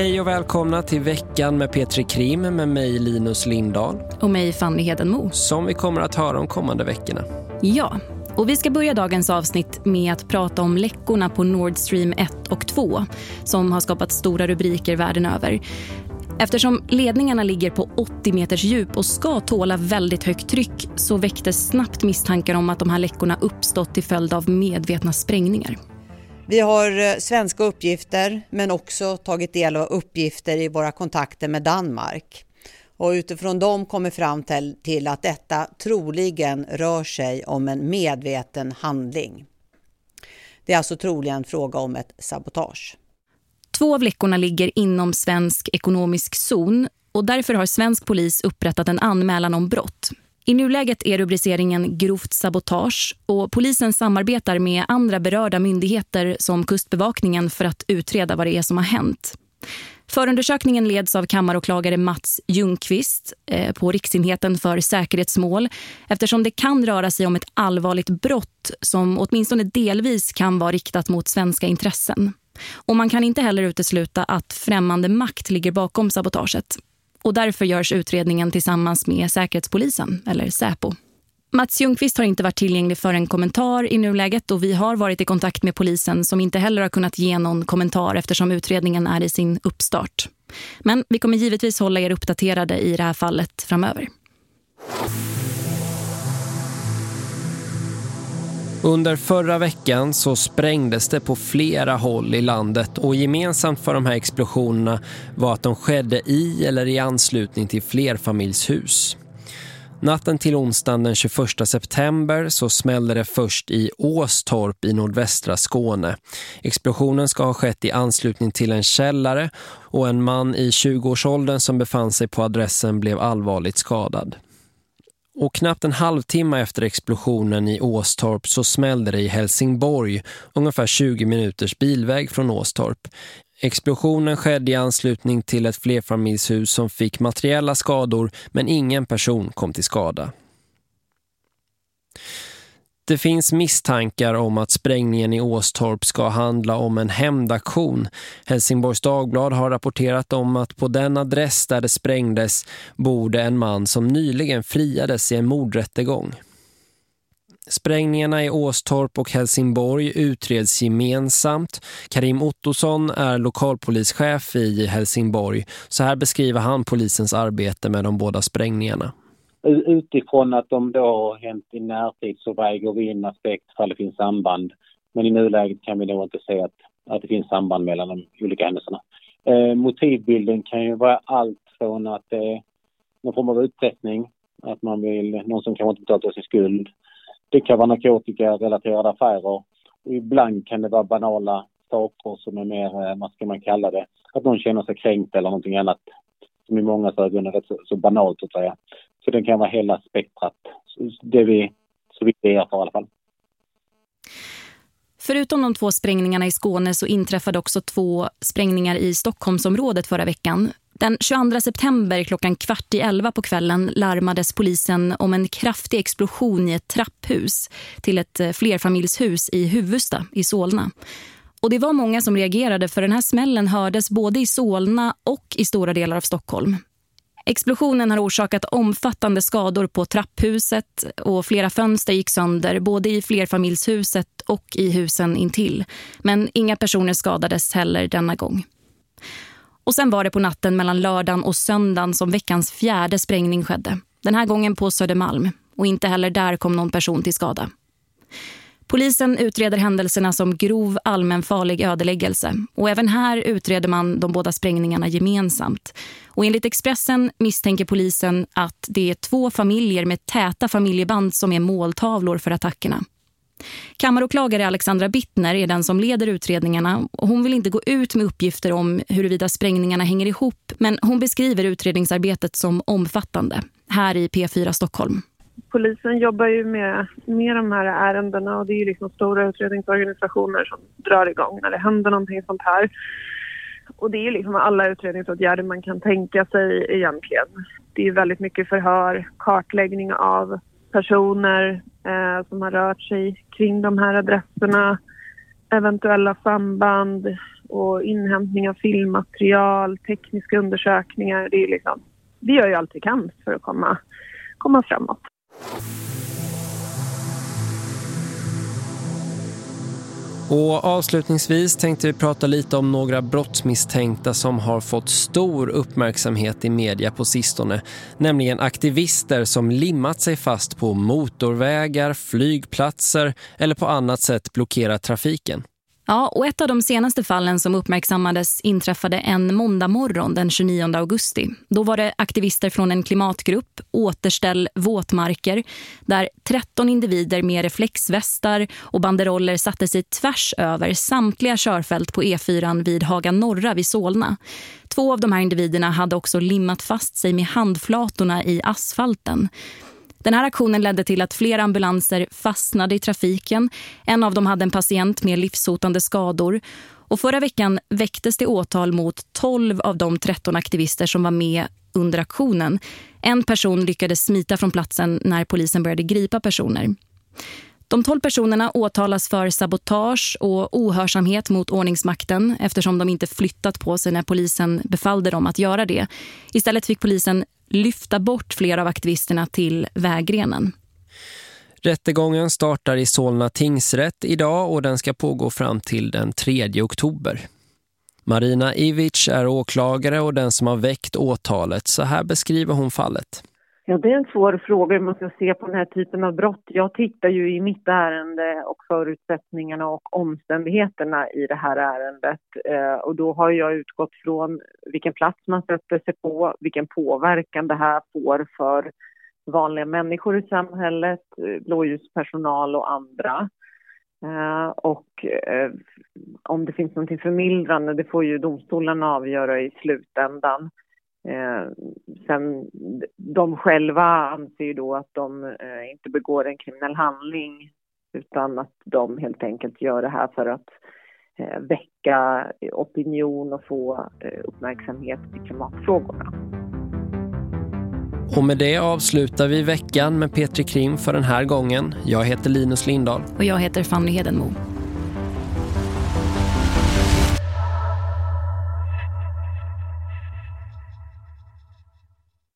Hej och välkomna till veckan med Petri Krim med mig Linus Lindahl. Och mig Fanny Hedenmo. Som vi kommer att höra de kommande veckorna. Ja, och vi ska börja dagens avsnitt med att prata om läckorna på Nord Stream 1 och 2 som har skapat stora rubriker världen över. Eftersom ledningarna ligger på 80 meters djup och ska tåla väldigt högt tryck så väcktes snabbt misstankar om att de här läckorna uppstått till följd av medvetna sprängningar. Vi har eh, svenska uppgifter men också tagit del av uppgifter i våra kontakter med Danmark. Och utifrån dem kommer fram till, till att detta troligen rör sig om en medveten handling. Det är alltså troligen fråga om ett sabotage. Två av läckorna ligger inom svensk ekonomisk zon och därför har svensk polis upprättat en anmälan om brott. I nuläget är rubriceringen grovt sabotage och polisen samarbetar med andra berörda myndigheter som kustbevakningen för att utreda vad det är som har hänt. Förundersökningen leds av kammaråklagare Mats Ljungqvist eh, på Riksenheten för säkerhetsmål eftersom det kan röra sig om ett allvarligt brott som åtminstone delvis kan vara riktat mot svenska intressen. Och man kan inte heller utesluta att främmande makt ligger bakom sabotaget. Och därför görs utredningen tillsammans med Säkerhetspolisen, eller Säpo. Mats Ljungqvist har inte varit tillgänglig för en kommentar i nuläget och vi har varit i kontakt med polisen som inte heller har kunnat ge någon kommentar eftersom utredningen är i sin uppstart. Men vi kommer givetvis hålla er uppdaterade i det här fallet framöver. Under förra veckan så sprängdes det på flera håll i landet och gemensamt för de här explosionerna var att de skedde i eller i anslutning till flerfamiljshus. Natten till onsdagen den 21 september så smällde det först i Åstorp i nordvästra Skåne. Explosionen ska ha skett i anslutning till en källare och en man i 20-årsåldern som befann sig på adressen blev allvarligt skadad. Och knappt en halvtimme efter explosionen i Åstorp så smällde det i Helsingborg, ungefär 20 minuters bilväg från Åstorp. Explosionen skedde i anslutning till ett flerfamiljshus som fick materiella skador men ingen person kom till skada. Det finns misstankar om att sprängningen i Åstorp ska handla om en hämndaktion. Helsingborgs Dagblad har rapporterat om att på den adress där det sprängdes borde en man som nyligen friades i en mordrättegång. Sprängningarna i Åstorp och Helsingborg utreds gemensamt. Karim Ottosson är lokalpolischef i Helsingborg. Så här beskriver han polisens arbete med de båda sprängningarna. Utifrån att de då har hänt i närtid så väger vi in aspekt för det finns samband. Men i nuläget kan vi nog inte se att, att det finns samband mellan de olika händelserna. Eh, motivbilden kan ju vara allt från att det är någon form av utpressning, att man vill, någon som kanske inte betalat sin skuld. Det kan vara narkotikarelaterade affärer och ibland kan det vara banala saker som är mer, eh, vad ska man kalla det, att någon känner sig kränkt eller någonting annat som i många ögon är rätt så, så banalt att säga. Så den kan vara hela spektrat. Det vi, så vitt vi erfar i alla fall. Förutom de två sprängningarna i Skåne så inträffade också två sprängningar i Stockholmsområdet förra veckan. Den 22 september klockan kvart i elva på kvällen larmades polisen om en kraftig explosion i ett trapphus till ett eh, flerfamiljshus i Huvudsta i Solna. Och det var många som reagerade för den här smällen hördes både i Solna och i stora delar av Stockholm. Explosionen har orsakat omfattande skador på trapphuset och flera fönster gick sönder både i flerfamiljshuset och i husen intill. Men inga personer skadades heller denna gång. Och sen var det på natten mellan lördagen och söndagen som veckans fjärde sprängning skedde. Den här gången på Södermalm och inte heller där kom någon person till skada. Polisen utreder händelserna som grov allmänfarlig ödeläggelse och även här utreder man de båda sprängningarna gemensamt. Och enligt Expressen misstänker polisen att det är två familjer med täta familjeband som är måltavlor för attackerna. Kammaråklagare Alexandra Bittner är den som leder utredningarna och hon vill inte gå ut med uppgifter om huruvida sprängningarna hänger ihop men hon beskriver utredningsarbetet som omfattande här i P4 Stockholm polisen jobbar ju med, med de här ärendena och det är ju liksom stora utredningsorganisationer som drar igång när det händer någonting sånt här. Och det är ju liksom alla utredningsåtgärder man kan tänka sig egentligen. Det är ju väldigt mycket förhör, kartläggning av personer eh, som har rört sig kring de här adresserna, eventuella samband, och inhämtning av filmmaterial, tekniska undersökningar. Det är liksom, vi gör ju allt vi kan för att komma, komma framåt. Och avslutningsvis tänkte vi prata lite om några brottsmisstänkta som har fått stor uppmärksamhet i media på sistone. Nämligen aktivister som limmat sig fast på motorvägar, flygplatser eller på annat sätt blockerat trafiken. Ja, och ett av de senaste fallen som uppmärksammades inträffade en måndag morgon den 29 augusti. Då var det aktivister från en klimatgrupp, Återställ våtmarker, där 13 individer med reflexvästar och banderoller satte sig tvärs över samtliga körfält på E4 vid Haga Norra vid Solna. Två av de här individerna hade också limmat fast sig med handflatorna i asfalten. Den här aktionen ledde till att flera ambulanser fastnade i trafiken. En av dem hade en patient med livshotande skador. Och förra veckan väcktes det åtal mot 12 av de 13 aktivister som var med under aktionen. En person lyckades smita från platsen när polisen började gripa personer. De 12 personerna åtalas för sabotage och ohörsamhet mot ordningsmakten eftersom de inte flyttat på sig när polisen befallde dem att göra det. Istället fick polisen lyfta bort flera av aktivisterna till vägrenen. Rättegången startar i Solna tingsrätt idag och den ska pågå fram till den 3 oktober. Marina Ivic är åklagare och den som har väckt åtalet. Så här beskriver hon fallet. Ja, det är en svår fråga hur man ska se på den här typen av brott. Jag tittar ju i mitt ärende och förutsättningarna och omständigheterna i det här ärendet. Eh, och då har jag utgått från vilken plats man sätter sig på, vilken påverkan det här får för vanliga människor i samhället, eh, blåljuspersonal och andra. Eh, och eh, om det finns någonting förmildrande, det får ju domstolarna avgöra i slutändan. Eh, sen, de själva anser då att de eh, inte begår en kriminell handling utan att de helt enkelt gör det här för att eh, väcka opinion och få eh, uppmärksamhet i klimatfrågorna. Och med det avslutar vi veckan med Petri Krim för den här gången. Jag heter Linus Lindahl. Och jag heter Fanny Hedenmo.